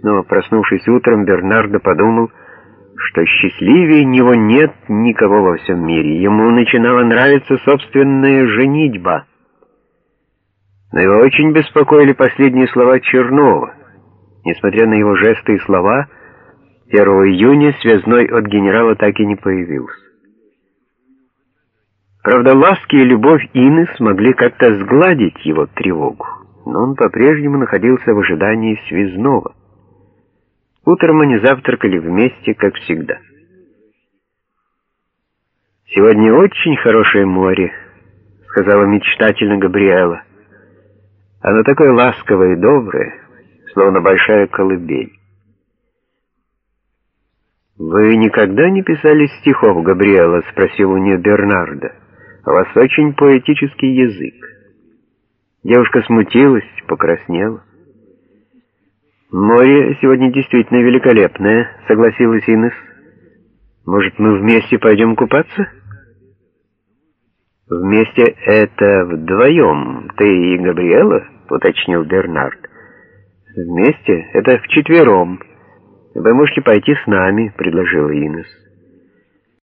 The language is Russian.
Снова проснувшись утром, Бернардо подумал, что счастливее него нет никого во всем мире. Ему начинала нравиться собственная женитьба. Но его очень беспокоили последние слова Чернова. Несмотря на его жесты и слова, 1 июня связной от генерала так и не появился. Правда, ласки и любовь Инны смогли как-то сгладить его тревогу, но он по-прежнему находился в ожидании связного. Утром они завтракали вместе, как всегда. «Сегодня очень хорошее море», — сказала мечтательно Габриэла. «Оно такое ласковое и доброе, словно большая колыбель». «Вы никогда не писали стихов, Габриэла?» — спросил у нее Бернардо. «У вас очень поэтический язык». Девушка смутилась, покраснела. «Море сегодня действительно великолепное», — согласилась Инес. «Может, мы вместе пойдем купаться?» «Вместе это вдвоем, ты и Габриэла?» — уточнил Бернард. «Вместе это вчетвером. Вы можете пойти с нами», — предложила Инес.